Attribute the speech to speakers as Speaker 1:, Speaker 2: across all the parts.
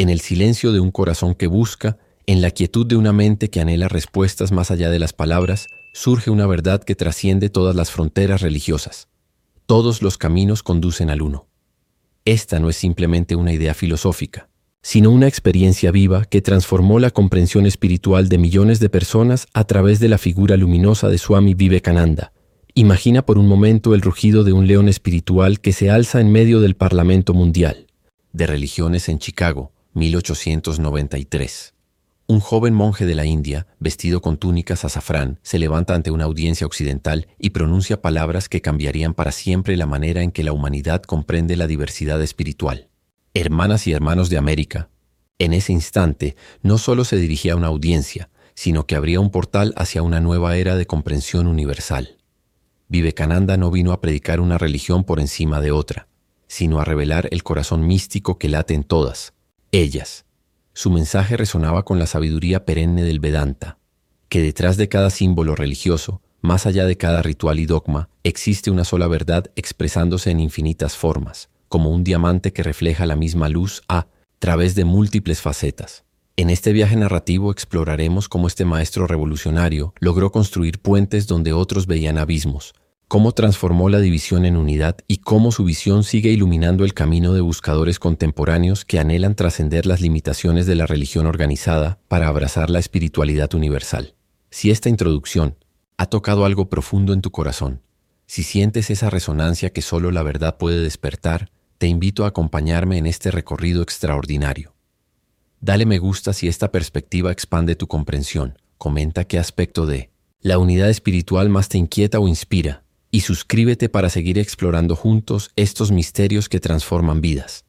Speaker 1: En el silencio de un corazón que busca, en la quietud de una mente que anhela respuestas más allá de las palabras, surge una verdad que trasciende todas las fronteras religiosas. Todos los caminos conducen al uno. Esta no es simplemente una idea filosófica, sino una experiencia viva que transformó la comprensión espiritual de millones de personas a través de la figura luminosa de Swami Vivekananda. Imagina por un momento el rugido de un león espiritual que se alza en medio del Parlamento Mundial de Religiones en Chicago, 1893. Un joven monje de la India, vestido con túnicas azafrán, se levanta ante una audiencia occidental y pronuncia palabras que cambiarían para siempre la manera en que la humanidad comprende la diversidad espiritual. Hermanas y hermanos de América. En ese instante, no solo se dirigía a una audiencia, sino que abría un portal hacia una nueva era de comprensión universal. Vivekananda no vino a predicar una religión por encima de otra, sino a revelar el corazón místico que late en todas, ellas, su mensaje resonaba con la sabiduría perenne del Vedanta, que detrás de cada símbolo religioso, más allá de cada ritual y dogma, existe una sola verdad expresándose en infinitas formas, como un diamante que refleja la misma luz a través de múltiples facetas. En este viaje narrativo exploraremos cómo este maestro revolucionario logró construir puentes donde otros veían abismos, cómo transformó la división en unidad y cómo su visión sigue iluminando el camino de buscadores contemporáneos que anhelan trascender las limitaciones de la religión organizada para abrazar la espiritualidad universal. Si esta introducción ha tocado algo profundo en tu corazón, si sientes esa resonancia que solo la verdad puede despertar, te invito a acompañarme en este recorrido extraordinario. Dale me gusta si esta perspectiva expande tu comprensión. Comenta qué aspecto de la unidad espiritual más te inquieta o inspira y suscríbete para seguir explorando juntos estos misterios que transforman vidas.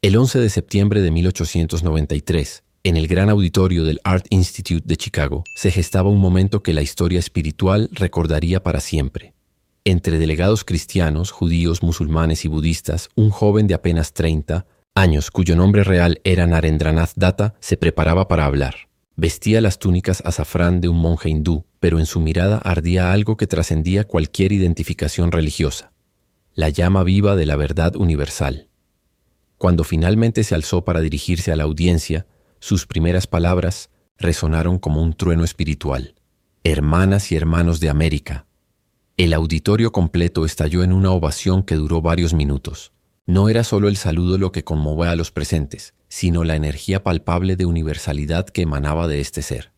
Speaker 1: El 11 de septiembre de 1893, en el gran auditorio del Art Institute de Chicago, se gestaba un momento que la historia espiritual recordaría para siempre. Entre delegados cristianos, judíos, musulmanes y budistas, un joven de apenas 30 años, cuyo nombre real era Narendranath Datta, se preparaba para hablar. Vestía las túnicas azafrán de un monje hindú, pero en su mirada ardía algo que trascendía cualquier identificación religiosa, la llama viva de la verdad universal. Cuando finalmente se alzó para dirigirse a la audiencia, sus primeras palabras resonaron como un trueno espiritual. Hermanas y hermanos de América. El auditorio completo estalló en una ovación que duró varios minutos. No era solo el saludo lo que conmovía a los presentes, sino la energía palpable de universalidad que emanaba de este ser.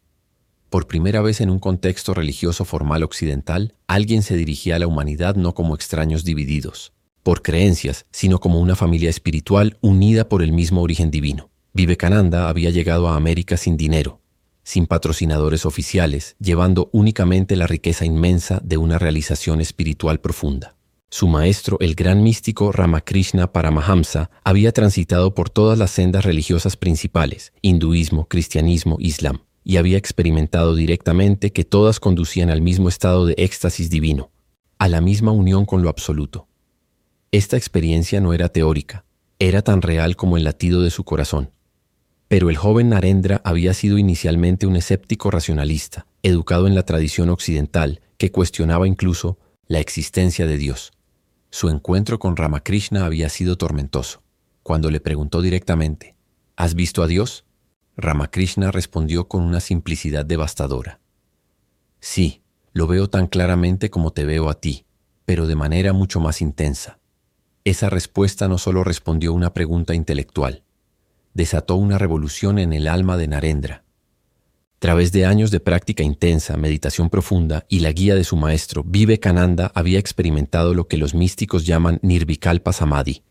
Speaker 1: Por primera vez en un contexto religioso formal occidental, alguien se dirigía a la humanidad no como extraños divididos, por creencias, sino como una familia espiritual unida por el mismo origen divino. Vivekananda había llegado a América sin dinero, sin patrocinadores oficiales, llevando únicamente la riqueza inmensa de una realización espiritual profunda. Su maestro, el gran místico Ramakrishna Paramahamsa, había transitado por todas las sendas religiosas principales, hinduismo, cristianismo, islam, y había experimentado directamente que todas conducían al mismo estado de éxtasis divino, a la misma unión con lo absoluto. Esta experiencia no era teórica, era tan real como el latido de su corazón. Pero el joven Narendra había sido inicialmente un escéptico racionalista, educado en la tradición occidental, que cuestionaba incluso la existencia de Dios. Su encuentro con Ramakrishna había sido tormentoso. Cuando le preguntó directamente, ¿Has visto a Dios? Ramakrishna respondió con una simplicidad devastadora. Sí, lo veo tan claramente como te veo a ti, pero de manera mucho más intensa. Esa respuesta no solo respondió una pregunta intelectual, desató una revolución en el alma de Narendra través de años de práctica intensa, meditación profunda y la guía de su maestro, Vivekananda había experimentado lo que los místicos llaman Nirvikalpa Samadhi,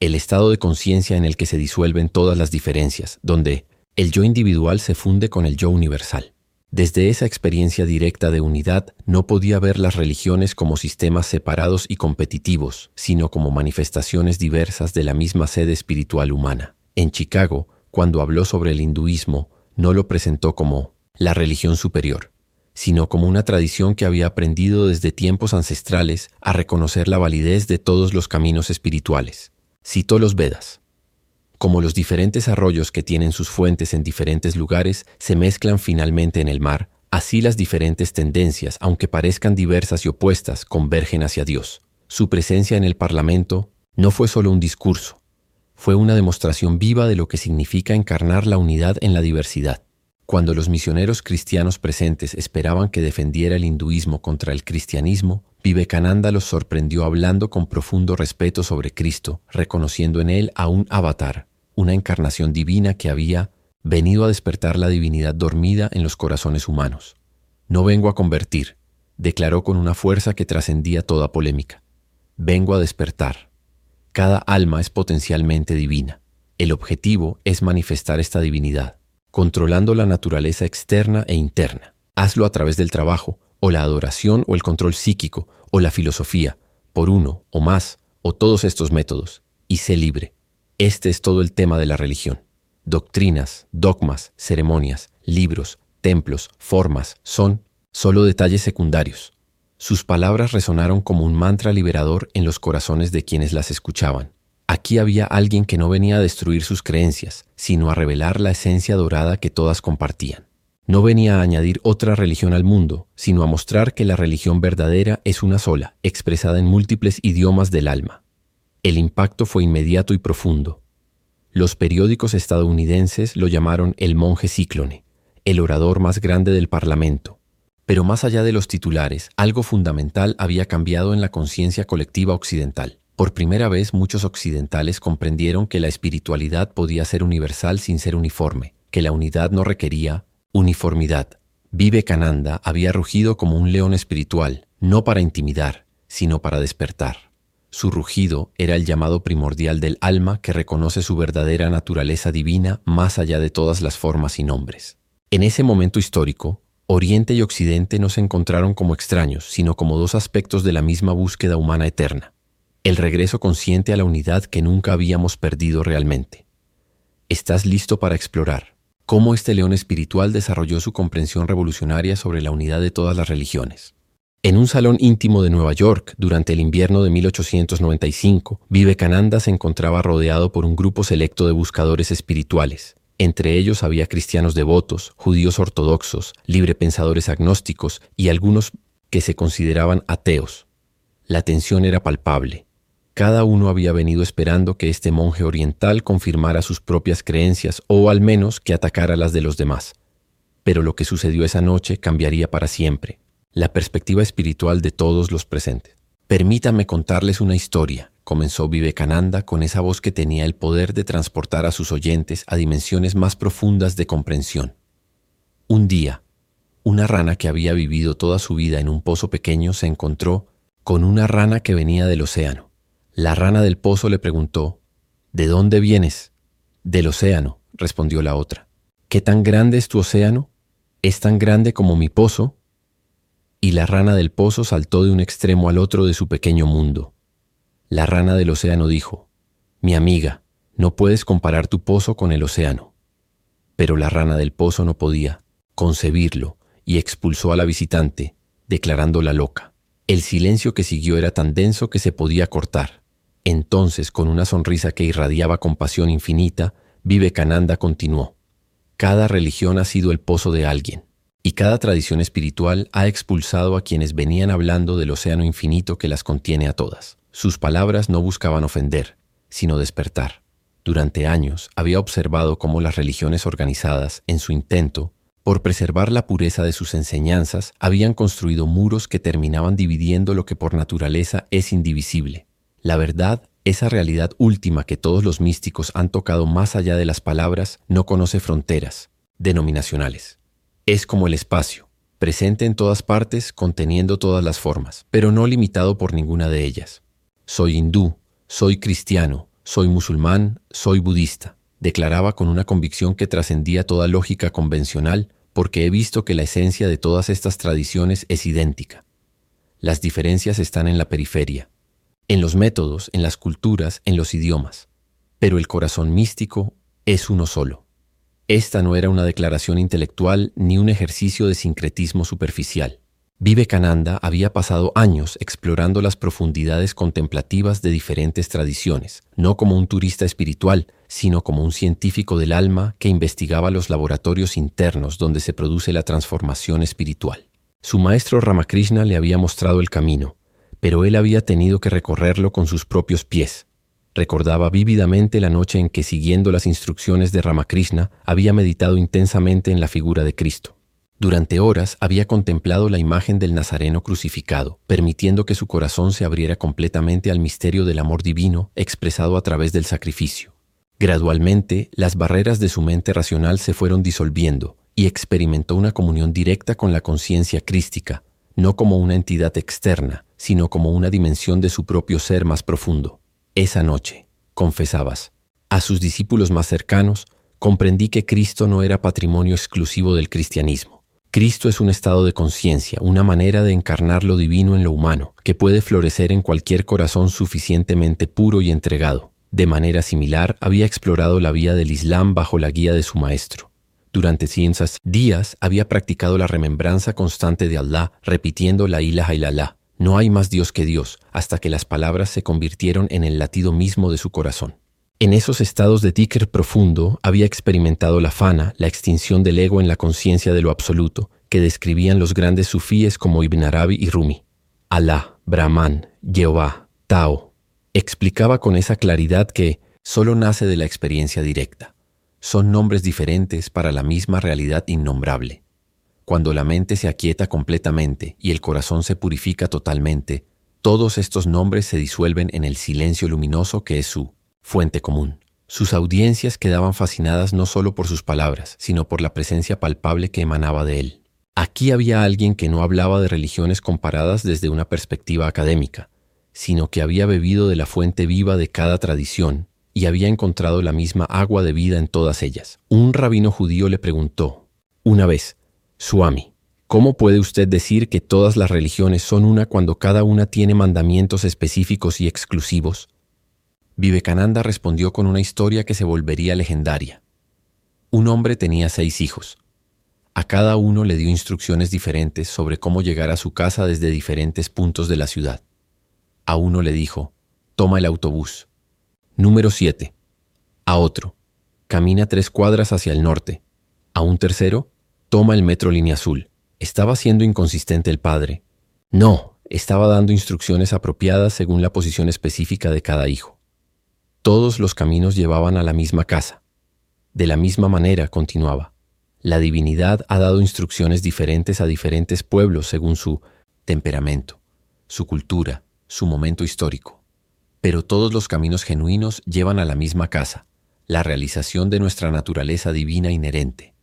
Speaker 1: el estado de conciencia en el que se disuelven todas las diferencias, donde el yo individual se funde con el yo universal. Desde esa experiencia directa de unidad, no podía ver las religiones como sistemas separados y competitivos, sino como manifestaciones diversas de la misma sede espiritual humana. En Chicago, cuando habló sobre el hinduismo, no lo presentó como la religión superior, sino como una tradición que había aprendido desde tiempos ancestrales a reconocer la validez de todos los caminos espirituales. Citó los Vedas. Como los diferentes arroyos que tienen sus fuentes en diferentes lugares se mezclan finalmente en el mar, así las diferentes tendencias, aunque parezcan diversas y opuestas, convergen hacia Dios. Su presencia en el Parlamento no fue solo un discurso, fue una demostración viva de lo que significa encarnar la unidad en la diversidad. Cuando los misioneros cristianos presentes esperaban que defendiera el hinduismo contra el cristianismo, Vivekananda los sorprendió hablando con profundo respeto sobre Cristo, reconociendo en él a un avatar, una encarnación divina que había venido a despertar la divinidad dormida en los corazones humanos. No vengo a convertir, declaró con una fuerza que trascendía toda polémica. Vengo a despertar. Cada alma es potencialmente divina. El objetivo es manifestar esta divinidad, controlando la naturaleza externa e interna. Hazlo a través del trabajo, o la adoración, o el control psíquico, o la filosofía, por uno, o más, o todos estos métodos, y sé libre. Este es todo el tema de la religión. Doctrinas, dogmas, ceremonias, libros, templos, formas, son solo detalles secundarios. Sus palabras resonaron como un mantra liberador en los corazones de quienes las escuchaban. Aquí había alguien que no venía a destruir sus creencias, sino a revelar la esencia dorada que todas compartían. No venía a añadir otra religión al mundo, sino a mostrar que la religión verdadera es una sola, expresada en múltiples idiomas del alma. El impacto fue inmediato y profundo. Los periódicos estadounidenses lo llamaron el monje cíclone, el orador más grande del Parlamento, pero más allá de los titulares, algo fundamental había cambiado en la conciencia colectiva occidental. Por primera vez muchos occidentales comprendieron que la espiritualidad podía ser universal sin ser uniforme, que la unidad no requería uniformidad. Vive Cananda había rugido como un león espiritual, no para intimidar, sino para despertar. Su rugido era el llamado primordial del alma que reconoce su verdadera naturaleza divina más allá de todas las formas y nombres. En ese momento histórico, Oriente y Occidente no se encontraron como extraños, sino como dos aspectos de la misma búsqueda humana eterna, el regreso consciente a la unidad que nunca habíamos perdido realmente. ¿Estás listo para explorar cómo este león espiritual desarrolló su comprensión revolucionaria sobre la unidad de todas las religiones? En un salón íntimo de Nueva York, durante el invierno de 1895, Vivekananda se encontraba rodeado por un grupo selecto de buscadores espirituales, entre ellos había cristianos devotos, judíos ortodoxos, librepensadores agnósticos y algunos que se consideraban ateos. La tensión era palpable. Cada uno había venido esperando que este monje oriental confirmara sus propias creencias o al menos que atacara las de los demás. Pero lo que sucedió esa noche cambiaría para siempre la perspectiva espiritual de todos los presentes. Permítame contarles una historia, comenzó Vivekananda con esa voz que tenía el poder de transportar a sus oyentes a dimensiones más profundas de comprensión. Un día, una rana que había vivido toda su vida en un pozo pequeño se encontró con una rana que venía del océano. La rana del pozo le preguntó, ¿De dónde vienes? Del océano, respondió la otra. ¿Qué tan grande es tu océano? ¿Es tan grande como mi pozo? Y la rana del pozo saltó de un extremo al otro de su pequeño mundo. La rana del océano dijo, Mi amiga, no puedes comparar tu pozo con el océano. Pero la rana del pozo no podía concebirlo y expulsó a la visitante, declarándola loca. El silencio que siguió era tan denso que se podía cortar. Entonces, con una sonrisa que irradiaba compasión infinita, Vivekananda continuó. Cada religión ha sido el pozo de alguien, y cada tradición espiritual ha expulsado a quienes venían hablando del océano infinito que las contiene a todas. Sus palabras no buscaban ofender, sino despertar. Durante años había observado cómo las religiones organizadas, en su intento por preservar la pureza de sus enseñanzas, habían construido muros que terminaban dividiendo lo que por naturaleza es indivisible. La verdad, esa realidad última que todos los místicos han tocado más allá de las palabras, no conoce fronteras denominacionales. Es como el espacio, presente en todas partes, conteniendo todas las formas, pero no limitado por ninguna de ellas. Soy hindú, soy cristiano, soy musulmán, soy budista, declaraba con una convicción que trascendía toda lógica convencional porque he visto que la esencia de todas estas tradiciones es idéntica. Las diferencias están en la periferia, en los métodos, en las culturas, en los idiomas, pero el corazón místico es uno solo. Esta no era una declaración intelectual ni un ejercicio de sincretismo superficial. Vivekananda había pasado años explorando las profundidades contemplativas de diferentes tradiciones, no como un turista espiritual, sino como un científico del alma que investigaba los laboratorios internos donde se produce la transformación espiritual. Su maestro Ramakrishna le había mostrado el camino, pero él había tenido que recorrerlo con sus propios pies. Recordaba vívidamente la noche en que, siguiendo las instrucciones de Ramakrishna, había meditado intensamente en la figura de Cristo. Durante horas había contemplado la imagen del Nazareno crucificado, permitiendo que su corazón se abriera completamente al misterio del amor divino expresado a través del sacrificio. Gradualmente, las barreras de su mente racional se fueron disolviendo y experimentó una comunión directa con la conciencia crística, no como una entidad externa, sino como una dimensión de su propio ser más profundo. Esa noche, confesabas, a sus discípulos más cercanos, comprendí que Cristo no era patrimonio exclusivo del cristianismo Cristo es un estado de conciencia, una manera de encarnar lo divino en lo humano, que puede florecer en cualquier corazón suficientemente puro y entregado. De manera similar, había explorado la vía del Islam bajo la guía de su maestro. Durante cientos días había practicado la remembranza constante de Allah, repitiendo la ilaha illallah, no hay más Dios que Dios, hasta que las palabras se convirtieron en el latido mismo de su corazón. En esos estados de ticker profundo había experimentado la fana, la extinción del ego en la conciencia de lo absoluto, que describían los grandes sufíes como Ibn Arabi y Rumi. Alá, Brahman, Jehová, Tao. Explicaba con esa claridad que solo nace de la experiencia directa. Son nombres diferentes para la misma realidad innombrable. Cuando la mente se aquieta completamente y el corazón se purifica totalmente, todos estos nombres se disuelven en el silencio luminoso que es su fuente común. Sus audiencias quedaban fascinadas no solo por sus palabras, sino por la presencia palpable que emanaba de él. Aquí había alguien que no hablaba de religiones comparadas desde una perspectiva académica, sino que había bebido de la fuente viva de cada tradición y había encontrado la misma agua de vida en todas ellas. Un rabino judío le preguntó, una vez, Suami, ¿cómo puede usted decir que todas las religiones son una cuando cada una tiene mandamientos específicos y exclusivos? Vivekananda respondió con una historia que se volvería legendaria. Un hombre tenía seis hijos. A cada uno le dio instrucciones diferentes sobre cómo llegar a su casa desde diferentes puntos de la ciudad. A uno le dijo, toma el autobús. Número 7. A otro, camina tres cuadras hacia el norte. A un tercero, toma el metro línea azul. Estaba siendo inconsistente el padre. No, estaba dando instrucciones apropiadas según la posición específica de cada hijo. Todos los caminos llevaban a la misma casa. De la misma manera, continuaba, la divinidad ha dado instrucciones diferentes a diferentes pueblos según su temperamento, su cultura, su momento histórico. Pero todos los caminos genuinos llevan a la misma casa, la realización de nuestra naturaleza divina inherente.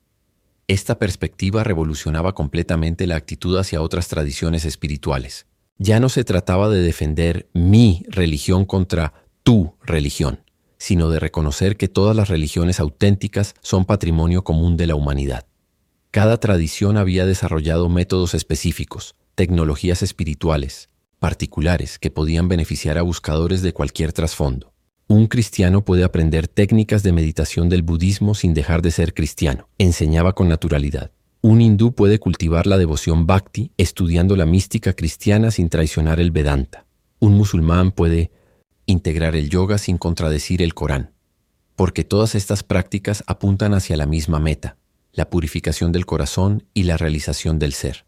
Speaker 1: Esta perspectiva revolucionaba completamente la actitud hacia otras tradiciones espirituales. Ya no se trataba de defender mi religión contra tu religión, sino de reconocer que todas las religiones auténticas son patrimonio común de la humanidad. Cada tradición había desarrollado métodos específicos, tecnologías espirituales, particulares que podían beneficiar a buscadores de cualquier trasfondo. Un cristiano puede aprender técnicas de meditación del budismo sin dejar de ser cristiano, enseñaba con naturalidad. Un hindú puede cultivar la devoción bhakti estudiando la mística cristiana sin traicionar el Vedanta. Un musulmán puede integrar el yoga sin contradecir el Corán, porque todas estas prácticas apuntan hacia la misma meta, la purificación del corazón y la realización del ser.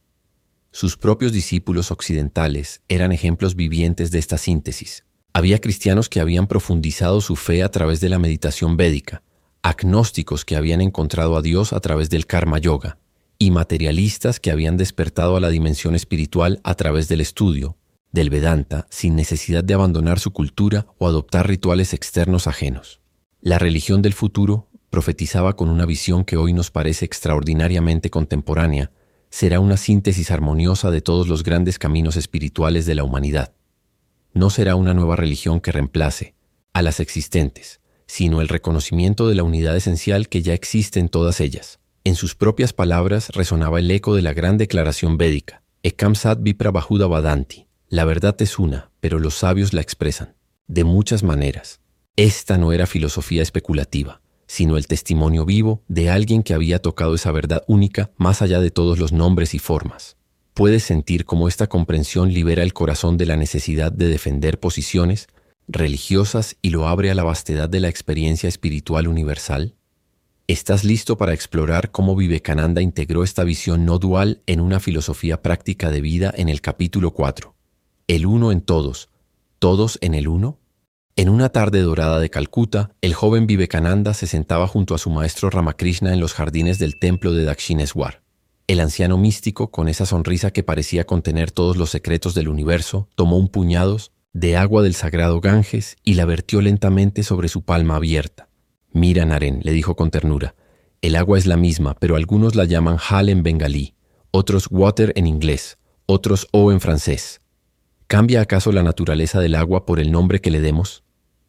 Speaker 1: Sus propios discípulos occidentales eran ejemplos vivientes de esta síntesis. Había cristianos que habían profundizado su fe a través de la meditación védica, agnósticos que habían encontrado a Dios a través del karma yoga, y materialistas que habían despertado a la dimensión espiritual a través del estudio, del Vedanta sin necesidad de abandonar su cultura o adoptar rituales externos ajenos. La religión del futuro profetizaba con una visión que hoy nos parece extraordinariamente contemporánea, será una síntesis armoniosa de todos los grandes caminos espirituales de la humanidad. No será una nueva religión que reemplace a las existentes, sino el reconocimiento de la unidad esencial que ya existe en todas ellas. En sus propias palabras resonaba el eco de la gran declaración védica, Ekam Sat Vipra Bahuda Vadanti, la verdad es una, pero los sabios la expresan, de muchas maneras. Esta no era filosofía especulativa, sino el testimonio vivo de alguien que había tocado esa verdad única más allá de todos los nombres y formas. Puedes sentir cómo esta comprensión libera el corazón de la necesidad de defender posiciones religiosas y lo abre a la vastedad de la experiencia espiritual universal. ¿Estás listo para explorar cómo Vivekananda integró esta visión no dual en una filosofía práctica de vida en el capítulo 4? el uno en todos, todos en el uno? En una tarde dorada de Calcuta, el joven Vivekananda se sentaba junto a su maestro Ramakrishna en los jardines del templo de Dakshineswar. El anciano místico, con esa sonrisa que parecía contener todos los secretos del universo, tomó un puñado de agua del sagrado Ganges y la vertió lentamente sobre su palma abierta. Mira, Naren, le dijo con ternura, el agua es la misma, pero algunos la llaman hal en bengalí, otros water en inglés, otros o en francés. ¿Cambia acaso la naturaleza del agua por el nombre que le demos?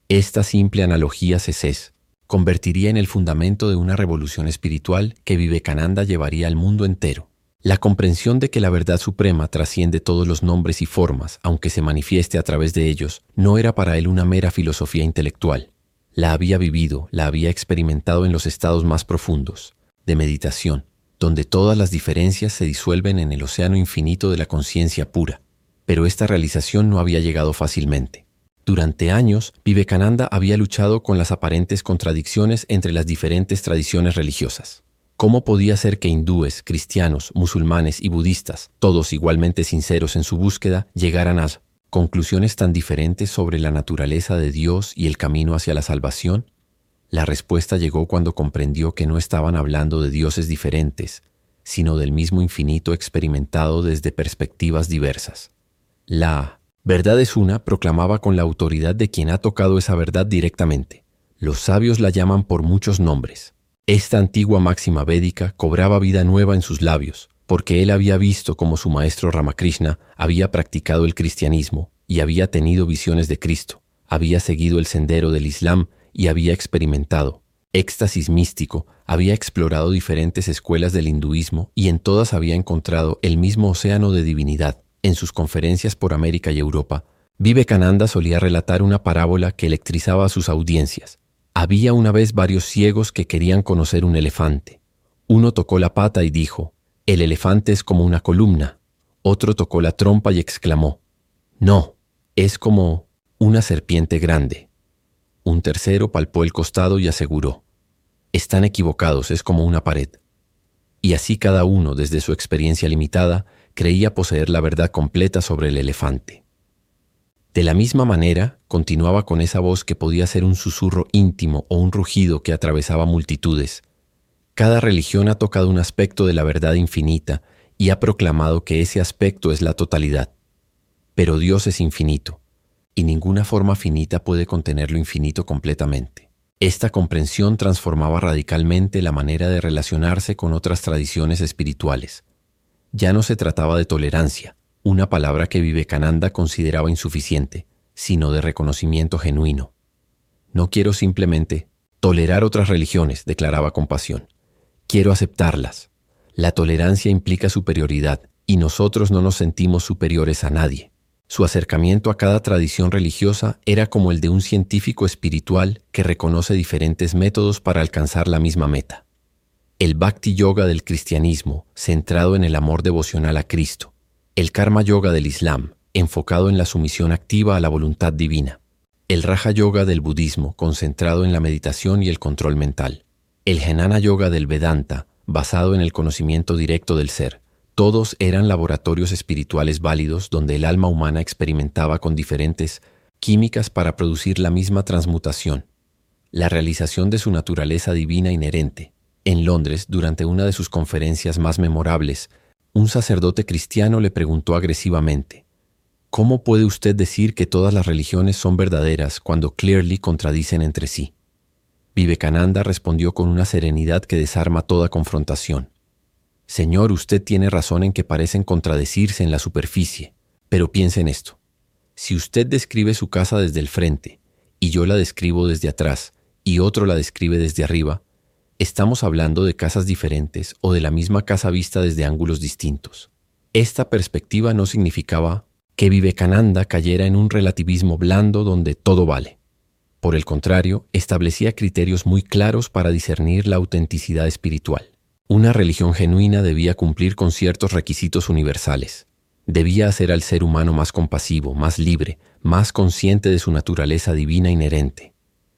Speaker 1: Esta simple analogía cesés convertiría en el fundamento de una revolución espiritual que Vivekananda llevaría al mundo entero. La comprensión de que la verdad suprema trasciende todos los nombres y formas, aunque se manifieste a través de ellos, no era para él una mera filosofía intelectual. La había vivido, la había experimentado en los estados más profundos, de meditación, donde todas las diferencias se disuelven en el océano infinito de la conciencia pura. Pero esta realización no había llegado fácilmente. Durante años, Vivekananda había luchado con las aparentes contradicciones entre las diferentes tradiciones religiosas. ¿Cómo podía ser que hindúes, cristianos, musulmanes y budistas, todos igualmente sinceros en su búsqueda, llegaran a conclusiones tan diferentes sobre la naturaleza de Dios y el camino hacia la salvación? La respuesta llegó cuando comprendió que no estaban hablando de dioses diferentes, sino del mismo infinito experimentado desde perspectivas diversas. La Verdad es una, proclamaba con la autoridad de quien ha tocado esa verdad directamente. Los sabios la llaman por muchos nombres. Esta antigua máxima védica cobraba vida nueva en sus labios, porque él había visto como su maestro Ramakrishna había practicado el cristianismo y había tenido visiones de Cristo, había seguido el sendero del Islam y había experimentado éxtasis místico, había explorado diferentes escuelas del hinduismo y en todas había encontrado el mismo océano de divinidad, en sus conferencias por América y Europa, Vivekananda solía relatar una parábola que electrizaba a sus audiencias. Había una vez varios ciegos que querían conocer un elefante. Uno tocó la pata y dijo, El elefante es como una columna. Otro tocó la trompa y exclamó, No, es como una serpiente grande. Un tercero palpó el costado y aseguró, Están equivocados, es como una pared. Y así cada uno, desde su experiencia limitada, creía poseer la verdad completa sobre el elefante. De la misma manera, continuaba con esa voz que podía ser un susurro íntimo o un rugido que atravesaba multitudes. Cada religión ha tocado un aspecto de la verdad infinita y ha proclamado que ese aspecto es la totalidad. Pero Dios es infinito, y ninguna forma finita puede contener lo infinito completamente. Esta comprensión transformaba radicalmente la manera de relacionarse con otras tradiciones espirituales. Ya no se trataba de tolerancia, una palabra que Vivekananda consideraba insuficiente, sino de reconocimiento genuino. No quiero simplemente tolerar otras religiones, declaraba con pasión. Quiero aceptarlas. La tolerancia implica superioridad y nosotros no nos sentimos superiores a nadie. Su acercamiento a cada tradición religiosa era como el de un científico espiritual que reconoce diferentes métodos para alcanzar la misma meta el Bhakti Yoga del cristianismo, centrado en el amor devocional a Cristo, el Karma Yoga del Islam, enfocado en la sumisión activa a la voluntad divina, el Raja Yoga del budismo, concentrado en la meditación y el control mental, el Jnana Yoga del Vedanta, basado en el conocimiento directo del ser. Todos eran laboratorios espirituales válidos donde el alma humana experimentaba con diferentes químicas para producir la misma transmutación, la realización de su naturaleza divina inherente, en Londres, durante una de sus conferencias más memorables, un sacerdote cristiano le preguntó agresivamente, ¿Cómo puede usted decir que todas las religiones son verdaderas cuando clearly contradicen entre sí? Vivekananda respondió con una serenidad que desarma toda confrontación. Señor, usted tiene razón en que parecen contradecirse en la superficie, pero piense en esto. Si usted describe su casa desde el frente, y yo la describo desde atrás, y otro la describe desde arriba, estamos hablando de casas diferentes o de la misma casa vista desde ángulos distintos. Esta perspectiva no significaba que Vivekananda cayera en un relativismo blando donde todo vale. Por el contrario, establecía criterios muy claros para discernir la autenticidad espiritual. Una religión genuina debía cumplir con ciertos requisitos universales. Debía hacer al ser humano más compasivo, más libre, más consciente de su naturaleza divina inherente.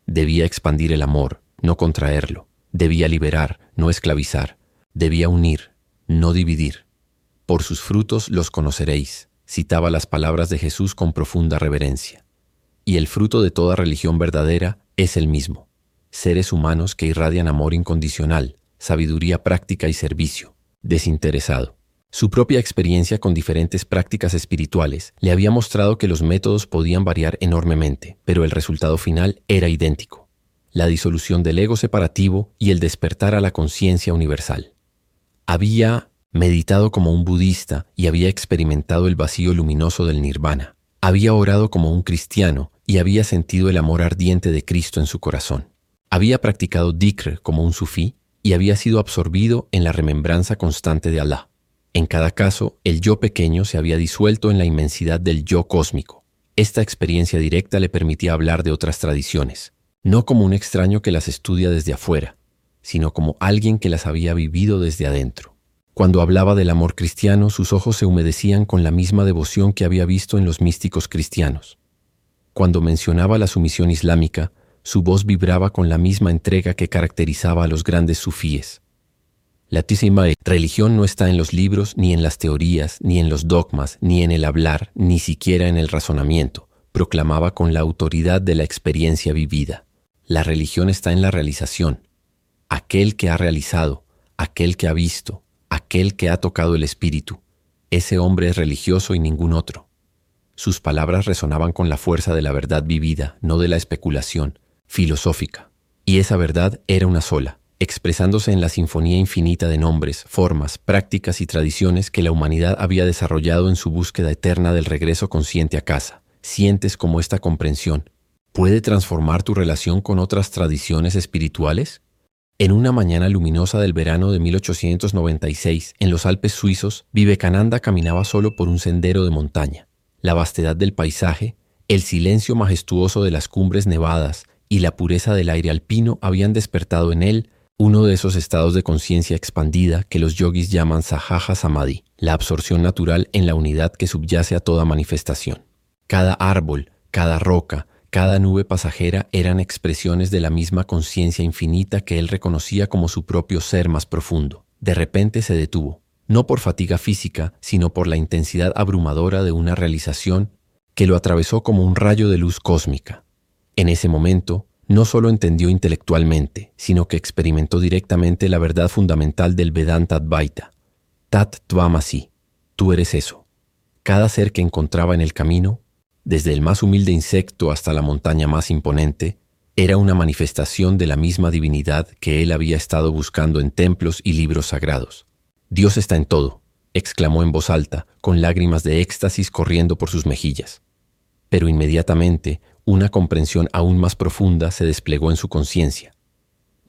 Speaker 1: Debía expandir el amor, no contraerlo. Debía liberar, no esclavizar. Debía unir, no dividir. Por sus frutos los conoceréis, citaba las palabras de Jesús con profunda reverencia. y el fruto de toda religión verdadera es el mismo. Seres humanos que irradian amor incondicional, sabiduría práctica y servicio, desinteresado. Su propia experiencia con diferentes prácticas espirituales le había mostrado que los métodos podían variar enormemente, pero el resultado final era idéntico, la disolución del ego separativo y el despertar a la conciencia universal. Había meditado como un budista y había experimentado el vacío luminoso del nirvana. Había orado como un cristiano y había sentido el amor ardiente de Cristo en su corazón. Había practicado dhikr como un sufí y había sido absorbido en la remembranza constante de Allah. En cada caso, el yo pequeño se había disuelto en la inmensidad del yo cósmico. Esta experiencia directa le permitía hablar de otras tradiciones, no como un extraño que las estudia desde afuera, sino como alguien que las había vivido desde adentro. Cuando hablaba del amor cristiano, sus ojos se humedecían con la misma devoción que había visto en los místicos cristianos. Cuando mencionaba la sumisión islámica, su voz vibraba con la misma entrega que caracterizaba a los grandes sufíes. La tísima religión no está en los libros, ni en las teorías, ni en los dogmas, ni en el hablar, ni siquiera en el razonamiento, proclamaba con la autoridad de la experiencia vivida. La religión está en la realización. Aquel que ha realizado, aquel que ha visto, aquel que ha tocado el espíritu, ese hombre es religioso y ningún otro. Sus palabras resonaban con la fuerza de la verdad vivida, no de la especulación, filosófica. Y esa verdad era una sola, expresándose en la sinfonía infinita de nombres, formas, prácticas y tradiciones que la humanidad había desarrollado en su búsqueda eterna del regreso consciente a casa. Sientes como esta comprensión puede transformar tu relación con otras tradiciones espirituales? En una mañana luminosa del verano de 1896, en los Alpes suizos, Vivekananda caminaba solo por un sendero de montaña. La vastedad del paisaje, el silencio majestuoso de las cumbres nevadas y la pureza del aire alpino habían despertado en él uno de esos estados de conciencia expandida que los yogis llaman sahaja samadhi, la absorción natural en la unidad que subyace a toda manifestación. Cada árbol, cada roca, cada nube pasajera eran expresiones de la misma conciencia infinita que él reconocía como su propio ser más profundo. De repente se detuvo, no por fatiga física, sino por la intensidad abrumadora de una realización que lo atravesó como un rayo de luz cósmica. En ese momento, no solo entendió intelectualmente, sino que experimentó directamente la verdad fundamental del Vedanta Advaita. Tat Tvamasi, tú eres eso. Cada ser que encontraba en el camino, desde el más humilde insecto hasta la montaña más imponente, era una manifestación de la misma divinidad que él había estado buscando en templos y libros sagrados. Dios está en todo, exclamó en voz alta, con lágrimas de éxtasis corriendo por sus mejillas. Pero inmediatamente una comprensión aún más profunda se desplegó en su conciencia.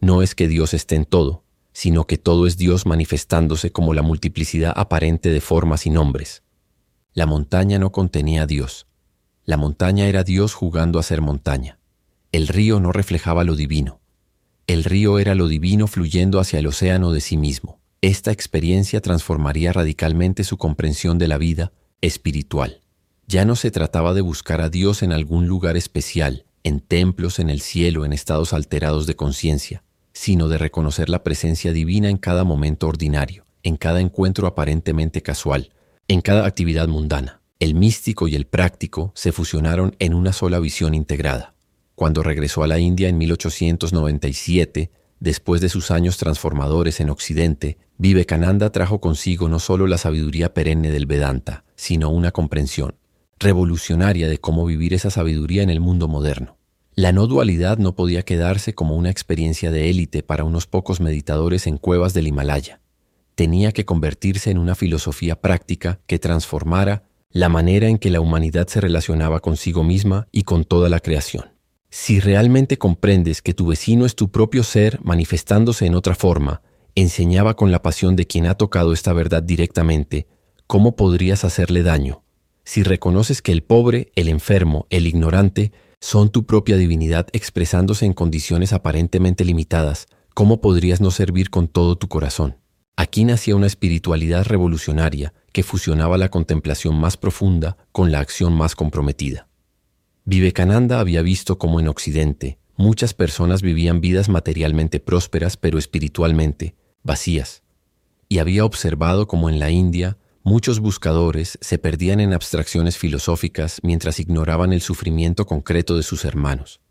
Speaker 1: No es que Dios esté en todo, sino que todo es Dios manifestándose como la multiplicidad aparente de formas y nombres. La montaña no contenía a Dios. La montaña era Dios jugando a ser montaña. El río no reflejaba lo divino. El río era lo divino fluyendo hacia el océano de sí mismo. Esta experiencia transformaría radicalmente su comprensión de la vida espiritual. Ya no se trataba de buscar a Dios en algún lugar especial, en templos en el cielo, en estados alterados de conciencia, sino de reconocer la presencia divina en cada momento ordinario, en cada encuentro aparentemente casual, en cada actividad mundana. El místico y el práctico se fusionaron en una sola visión integrada. Cuando regresó a la India en 1897, después de sus años transformadores en Occidente, Vivekananda trajo consigo no solo la sabiduría perenne del Vedanta, sino una comprensión, revolucionaria de cómo vivir esa sabiduría en el mundo moderno. La no dualidad no podía quedarse como una experiencia de élite para unos pocos meditadores en cuevas del Himalaya. Tenía que convertirse en una filosofía práctica que transformara la manera en que la humanidad se relacionaba consigo misma y con toda la creación. Si realmente comprendes que tu vecino es tu propio ser manifestándose en otra forma, enseñaba con la pasión de quien ha tocado esta verdad directamente, ¿cómo podrías hacerle daño? si reconoces que el pobre, el enfermo, el ignorante, son tu propia divinidad expresándose en condiciones aparentemente limitadas, ¿cómo podrías no servir con todo tu corazón? Aquí nacía una espiritualidad revolucionaria que fusionaba la contemplación más profunda con la acción más comprometida. Vivekananda había visto cómo en Occidente muchas personas vivían vidas materialmente prósperas pero espiritualmente vacías, y había observado cómo en la India Muchos buscadores se perdían en abstracciones filosóficas mientras ignoraban el sufrimiento concreto de sus hermanos.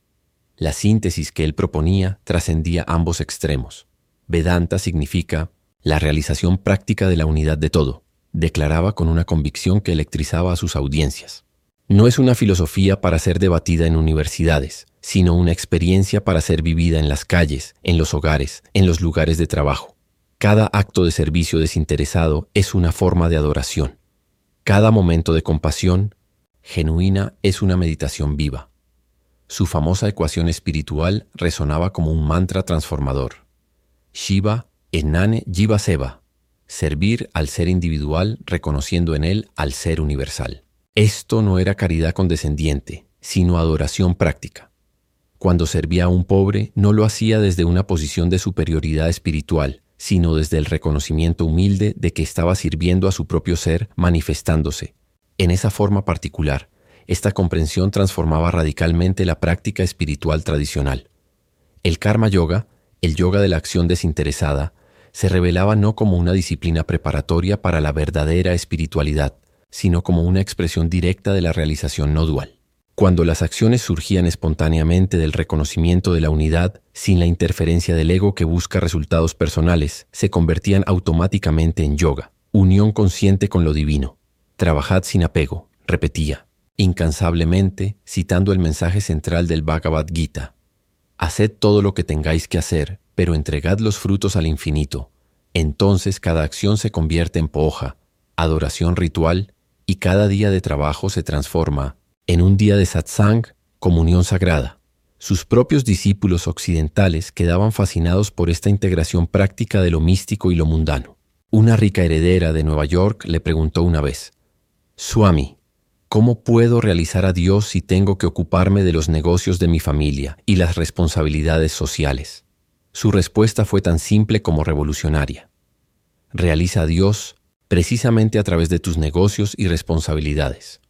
Speaker 1: La síntesis que él proponía trascendía ambos extremos. Vedanta significa la realización práctica de la unidad de todo, declaraba con una convicción que electrizaba a sus audiencias. No es una filosofía para ser debatida en universidades, sino una experiencia para ser vivida en las calles, en los hogares, en los lugares de trabajo. Cada acto de servicio desinteresado es una forma de adoración. Cada momento de compasión genuina es una meditación viva. Su famosa ecuación espiritual resonaba como un mantra transformador. Shiva enane jiva seva. Servir al ser individual reconociendo en él al ser universal. Esto no era caridad condescendiente, sino adoración práctica. Cuando servía a un pobre, no lo hacía desde una posición de superioridad espiritual, sino desde el reconocimiento humilde de que estaba sirviendo a su propio ser manifestándose. En esa forma particular, esta comprensión transformaba radicalmente la práctica espiritual tradicional. El karma yoga, el yoga de la acción desinteresada, se revelaba no como una disciplina preparatoria para la verdadera espiritualidad, sino como una expresión directa de la realización no dual. Cuando las acciones surgían espontáneamente del reconocimiento de la unidad, sin la interferencia del ego que busca resultados personales, se convertían automáticamente en yoga, unión consciente con lo divino. Trabajad sin apego, repetía, incansablemente, citando el mensaje central del Bhagavad Gita. Haced todo lo que tengáis que hacer, pero entregad los frutos al infinito. Entonces cada acción se convierte en poja, adoración ritual, y cada día de trabajo se transforma en un día de satsang, comunión sagrada. Sus propios discípulos occidentales quedaban fascinados por esta integración práctica de lo místico y lo mundano. Una rica heredera de Nueva York le preguntó una vez, Swami, ¿cómo puedo realizar a Dios si tengo que ocuparme de los negocios de mi familia y las responsabilidades sociales? Su respuesta fue tan simple como revolucionaria. Realiza a Dios precisamente a través de tus negocios y responsabilidades.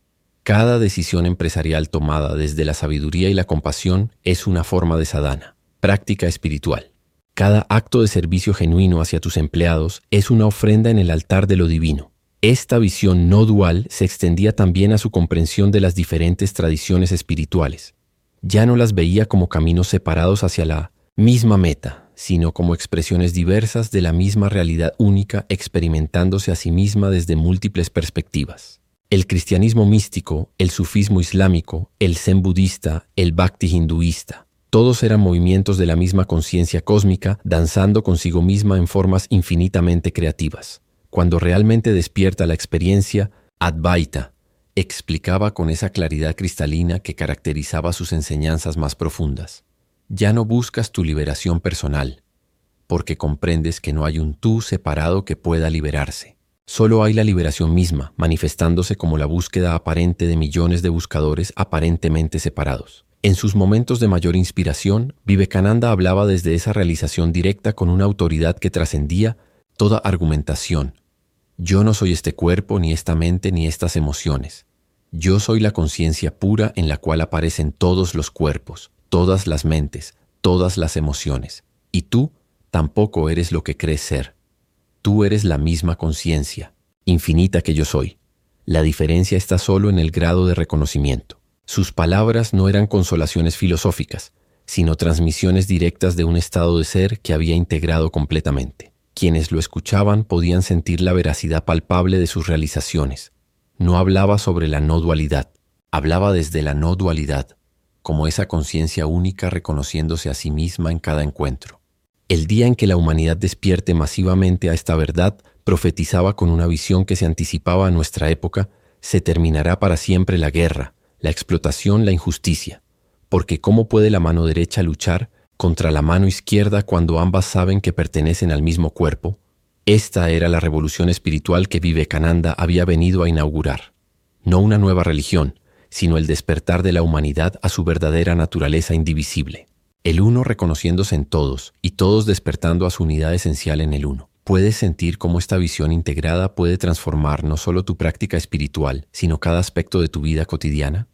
Speaker 1: Cada decisión empresarial tomada desde la sabiduría y la compasión es una forma de sadhana, práctica espiritual. Cada acto de servicio genuino hacia tus empleados es una ofrenda en el altar de lo divino. Esta visión no dual se extendía también a su comprensión de las diferentes tradiciones espirituales. Ya no las veía como caminos separados hacia la misma meta, sino como expresiones diversas de la misma realidad única experimentándose a sí misma desde múltiples perspectivas. El cristianismo místico, el sufismo islámico, el zen budista, el bhakti hinduista, todos eran movimientos de la misma conciencia cósmica danzando consigo misma en formas infinitamente creativas. Cuando realmente despierta la experiencia, Advaita explicaba con esa claridad cristalina que caracterizaba sus enseñanzas más profundas. Ya no buscas tu liberación personal, porque comprendes que no hay un tú separado que pueda liberarse. Solo hay la liberación misma, manifestándose como la búsqueda aparente de millones de buscadores aparentemente separados. En sus momentos de mayor inspiración, Vivekananda hablaba desde esa realización directa con una autoridad que trascendía toda argumentación. Yo no soy este cuerpo, ni esta mente, ni estas emociones. Yo soy la conciencia pura en la cual aparecen todos los cuerpos, todas las mentes, todas las emociones. Y tú tampoco eres lo que crees ser. Tú eres la misma conciencia, infinita que yo soy. La diferencia está solo en el grado de reconocimiento. Sus palabras no eran consolaciones filosóficas, sino transmisiones directas de un estado de ser que había integrado completamente. Quienes lo escuchaban podían sentir la veracidad palpable de sus realizaciones. No hablaba sobre la no dualidad, hablaba desde la no dualidad, como esa conciencia única reconociéndose a sí misma en cada encuentro. El día en que la humanidad despierte masivamente a esta verdad, profetizaba con una visión que se anticipaba a nuestra época, se terminará para siempre la guerra, la explotación, la injusticia. Porque ¿cómo puede la mano derecha luchar contra la mano izquierda cuando ambas saben que pertenecen al mismo cuerpo? Esta era la revolución espiritual que Vivekananda había venido a inaugurar. No una nueva religión, sino el despertar de la humanidad a su verdadera naturaleza indivisible el uno reconociéndose en todos y todos despertando a su unidad esencial en el uno. Puedes sentir cómo esta visión integrada puede transformar no solo tu práctica espiritual, sino cada aspecto de tu vida cotidiana.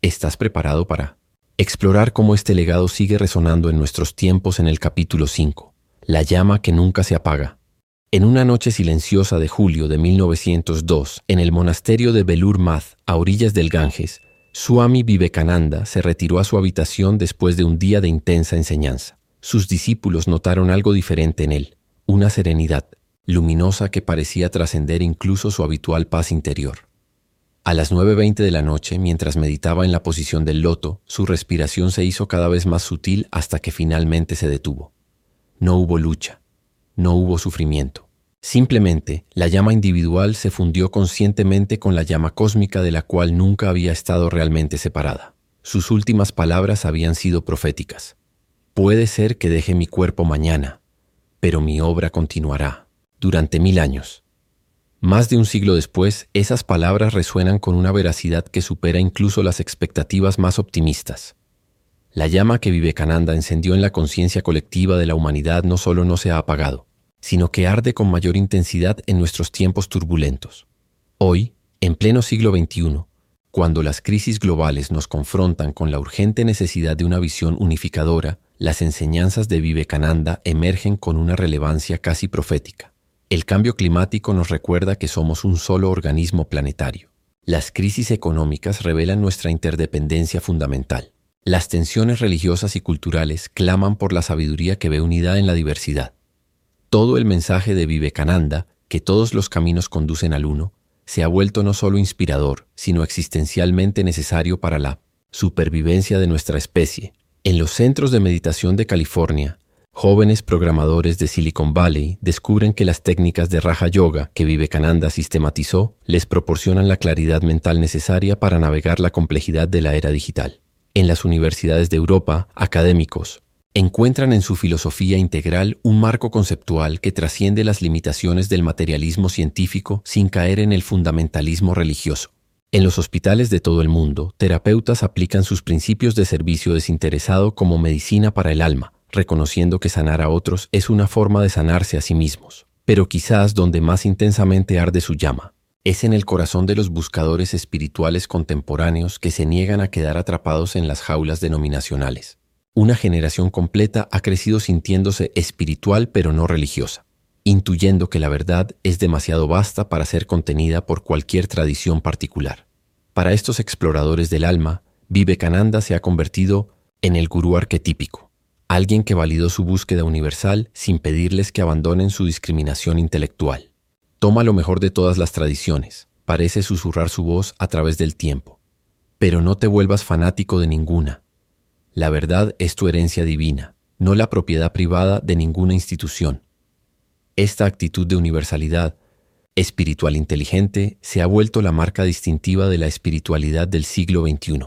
Speaker 1: ¿Estás preparado para explorar cómo este legado sigue resonando en nuestros tiempos en el capítulo 5, la llama que nunca se apaga? En una noche silenciosa de julio de 1902, en el monasterio de Belur Math, a orillas del Ganges, Swami Vivekananda se retiró a su habitación después de un día de intensa enseñanza. Sus discípulos notaron algo diferente en él, una serenidad luminosa que parecía trascender incluso su habitual paz interior. A las 9.20 de la noche, mientras meditaba en la posición del loto, su respiración se hizo cada vez más sutil hasta que finalmente se detuvo. No hubo lucha, no hubo sufrimiento. Simplemente, la llama individual se fundió conscientemente con la llama cósmica de la cual nunca había estado realmente separada. Sus últimas palabras habían sido proféticas. Puede ser que deje mi cuerpo mañana, pero mi obra continuará durante mil años. Más de un siglo después, esas palabras resuenan con una veracidad que supera incluso las expectativas más optimistas. La llama que Vivekananda encendió en la conciencia colectiva de la humanidad no solo no se ha apagado, sino que arde con mayor intensidad en nuestros tiempos turbulentos. Hoy, en pleno siglo XXI, cuando las crisis globales nos confrontan con la urgente necesidad de una visión unificadora, las enseñanzas de Vivekananda emergen con una relevancia casi profética. El cambio climático nos recuerda que somos un solo organismo planetario. Las crisis económicas revelan nuestra interdependencia fundamental. Las tensiones religiosas y culturales claman por la sabiduría que ve unidad en la diversidad. Todo el mensaje de Vivekananda, que todos los caminos conducen al uno, se ha vuelto no solo inspirador, sino existencialmente necesario para la supervivencia de nuestra especie. En los centros de meditación de California, Jóvenes programadores de Silicon Valley descubren que las técnicas de Raja Yoga que Vivekananda sistematizó les proporcionan la claridad mental necesaria para navegar la complejidad de la era digital. En las universidades de Europa, académicos encuentran en su filosofía integral un marco conceptual que trasciende las limitaciones del materialismo científico sin caer en el fundamentalismo religioso. En los hospitales de todo el mundo, terapeutas aplican sus principios de servicio desinteresado como medicina para el alma, reconociendo que sanar a otros es una forma de sanarse a sí mismos, pero quizás donde más intensamente arde su llama, es en el corazón de los buscadores espirituales contemporáneos que se niegan a quedar atrapados en las jaulas denominacionales. Una generación completa ha crecido sintiéndose espiritual pero no religiosa, intuyendo que la verdad es demasiado vasta para ser contenida por cualquier tradición particular. Para estos exploradores del alma, Vivekananda se ha convertido en el gurú arquetípico, alguien que validó su búsqueda universal sin pedirles que abandonen su discriminación intelectual. Toma lo mejor de todas las tradiciones, parece susurrar su voz a través del tiempo. Pero no te vuelvas fanático de ninguna. La verdad es tu herencia divina, no la propiedad privada de ninguna institución. Esta actitud de universalidad, espiritual inteligente, se ha vuelto la marca distintiva de la espiritualidad del siglo XXI.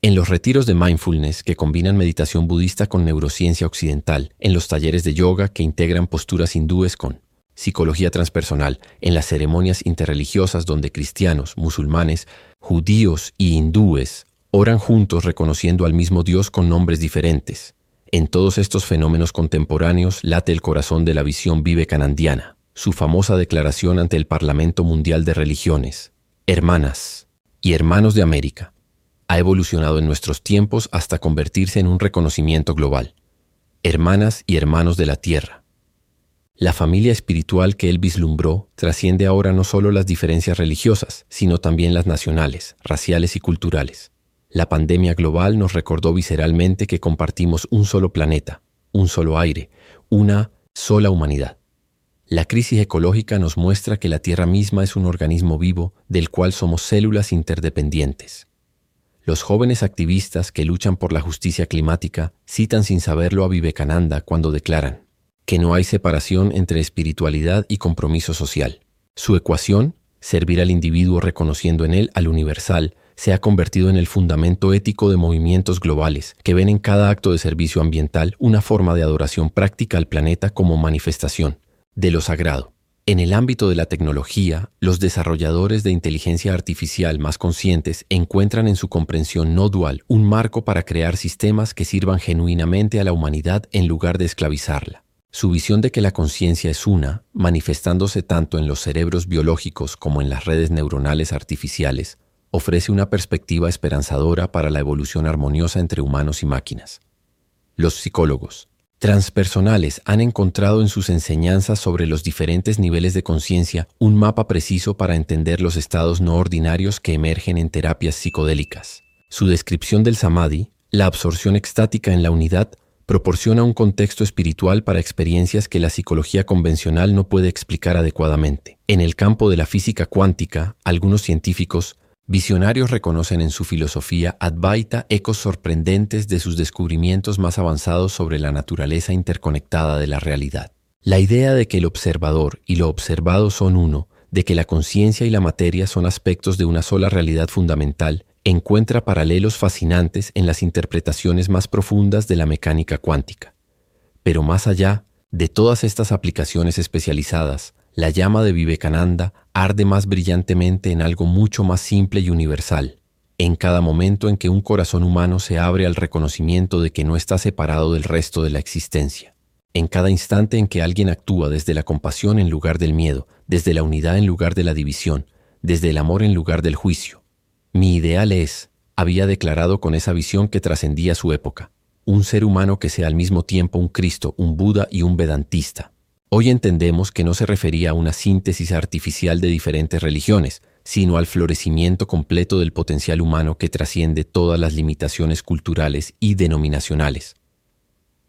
Speaker 1: En los retiros de mindfulness que combinan meditación budista con neurociencia occidental, en los talleres de yoga que integran posturas hindúes con psicología transpersonal, en las ceremonias interreligiosas donde cristianos, musulmanes, judíos y hindúes oran juntos reconociendo al mismo Dios con nombres diferentes. En todos estos fenómenos contemporáneos late el corazón de la visión vivekanandiana, su famosa declaración ante el Parlamento Mundial de Religiones. Hermanas y hermanos de América, ha evolucionado en nuestros tiempos hasta convertirse en un reconocimiento global. Hermanas y hermanos de la Tierra. La familia espiritual que él vislumbró trasciende ahora no solo las diferencias religiosas, sino también las nacionales, raciales y culturales. La pandemia global nos recordó visceralmente que compartimos un solo planeta, un solo aire, una sola humanidad. La crisis ecológica nos muestra que la Tierra misma es un organismo vivo del cual somos células interdependientes. Los jóvenes activistas que luchan por la justicia climática citan sin saberlo a Vivekananda cuando declaran que no hay separación entre espiritualidad y compromiso social. Su ecuación, servir al individuo reconociendo en él al universal, se ha convertido en el fundamento ético de movimientos globales que ven en cada acto de servicio ambiental una forma de adoración práctica al planeta como manifestación de lo sagrado. En el ámbito de la tecnología, los desarrolladores de inteligencia artificial más conscientes encuentran en su comprensión no dual un marco para crear sistemas que sirvan genuinamente a la humanidad en lugar de esclavizarla. Su visión de que la conciencia es una, manifestándose tanto en los cerebros biológicos como en las redes neuronales artificiales, ofrece una perspectiva esperanzadora para la evolución armoniosa entre humanos y máquinas. Los psicólogos, transpersonales han encontrado en sus enseñanzas sobre los diferentes niveles de conciencia un mapa preciso para entender los estados no ordinarios que emergen en terapias psicodélicas. Su descripción del samadhi, la absorción extática en la unidad, proporciona un contexto espiritual para experiencias que la psicología convencional no puede explicar adecuadamente. En el campo de la física cuántica, algunos científicos Visionarios reconocen en su filosofía Advaita ecos sorprendentes de sus descubrimientos más avanzados sobre la naturaleza interconectada de la realidad. La idea de que el observador y lo observado son uno, de que la conciencia y la materia son aspectos de una sola realidad fundamental, encuentra paralelos fascinantes en las interpretaciones más profundas de la mecánica cuántica. Pero más allá de todas estas aplicaciones especializadas, la llama de Vivekananda arde más brillantemente en algo mucho más simple y universal, en cada momento en que un corazón humano se abre al reconocimiento de que no está separado del resto de la existencia, en cada instante en que alguien actúa desde la compasión en lugar del miedo, desde la unidad en lugar de la división, desde el amor en lugar del juicio. Mi ideal es, había declarado con esa visión que trascendía su época, un ser humano que sea al mismo tiempo un Cristo, un Buda y un Vedantista, Hoy entendemos que no se refería a una síntesis artificial de diferentes religiones, sino al florecimiento completo del potencial humano que trasciende todas las limitaciones culturales y denominacionales.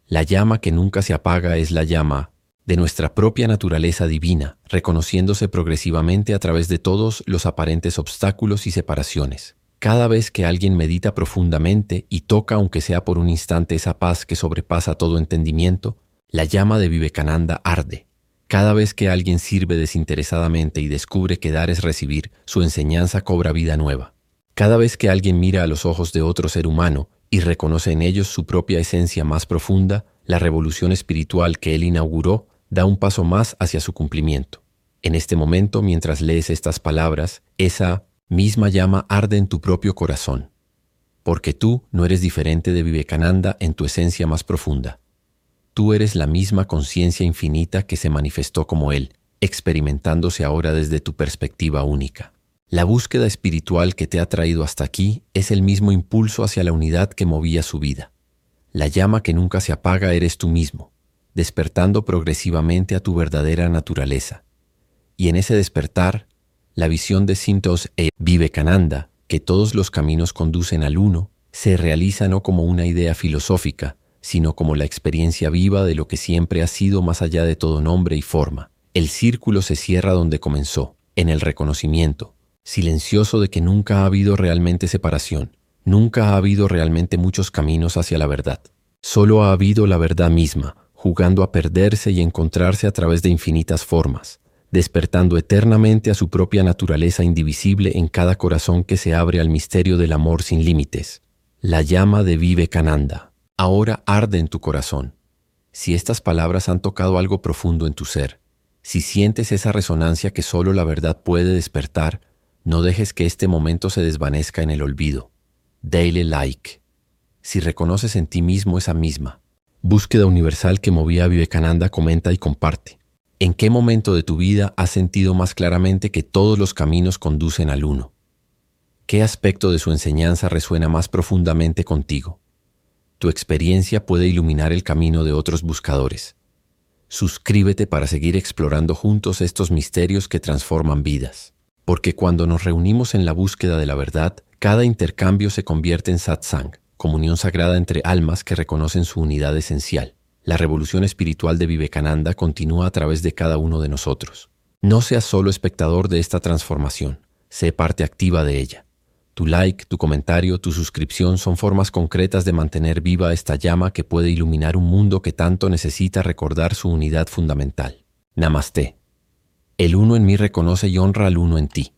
Speaker 1: La llama que nunca se apaga es la llama de nuestra propia naturaleza divina, reconociéndose progresivamente a través de todos los aparentes obstáculos y separaciones. Cada vez que alguien medita profundamente y toca aunque sea por un instante esa paz que sobrepasa todo entendimiento, la llama de Vivekananda arde. Cada vez que alguien sirve desinteresadamente y descubre que dar es recibir, su enseñanza cobra vida nueva. Cada vez que alguien mira a los ojos de otro ser humano y reconoce en ellos su propia esencia más profunda, la revolución espiritual que él inauguró da un paso más hacia su cumplimiento. En este momento, mientras lees estas palabras, esa misma llama arde en tu propio corazón, porque tú no eres diferente de Vivekananda en tu esencia más profunda. Tú eres la misma conciencia infinita que se manifestó como Él, experimentándose ahora desde tu perspectiva única. La búsqueda espiritual que te ha traído hasta aquí es el mismo impulso hacia la unidad que movía su vida. La llama que nunca se apaga eres tú mismo, despertando progresivamente a tu verdadera naturaleza. Y en ese despertar, la visión de Sintos e Vivekananda, que todos los caminos conducen al uno, se realiza no como una idea filosófica, sino como la experiencia viva de lo que siempre ha sido más allá de todo nombre y forma. El círculo se cierra donde comenzó, en el reconocimiento, silencioso de que nunca ha habido realmente separación, nunca ha habido realmente muchos caminos hacia la verdad. Solo ha habido la verdad misma, jugando a perderse y encontrarse a través de infinitas formas, despertando eternamente a su propia naturaleza indivisible en cada corazón que se abre al misterio del amor sin límites. La llama de Vive Cananda ahora arde en tu corazón. Si estas palabras han tocado algo profundo en tu ser, si sientes esa resonancia que solo la verdad puede despertar, no dejes que este momento se desvanezca en el olvido. Dale like. Si reconoces en ti mismo esa misma, búsqueda universal que movía a Vivekananda comenta y comparte. ¿En qué momento de tu vida has sentido más claramente que todos los caminos conducen al uno? ¿Qué aspecto de su enseñanza resuena más profundamente contigo? Tu experiencia puede iluminar el camino de otros buscadores. Suscríbete para seguir explorando juntos estos misterios que transforman vidas. Porque cuando nos reunimos en la búsqueda de la verdad, cada intercambio se convierte en satsang, comunión sagrada entre almas que reconocen su unidad esencial. La revolución espiritual de Vivekananda continúa a través de cada uno de nosotros. No seas solo espectador de esta transformación, sé parte activa de ella. Tu like, tu comentario, tu suscripción son formas concretas de mantener viva esta llama que puede iluminar un mundo que tanto necesita recordar su unidad fundamental. Namaste. El uno en mí reconoce y honra al uno en ti.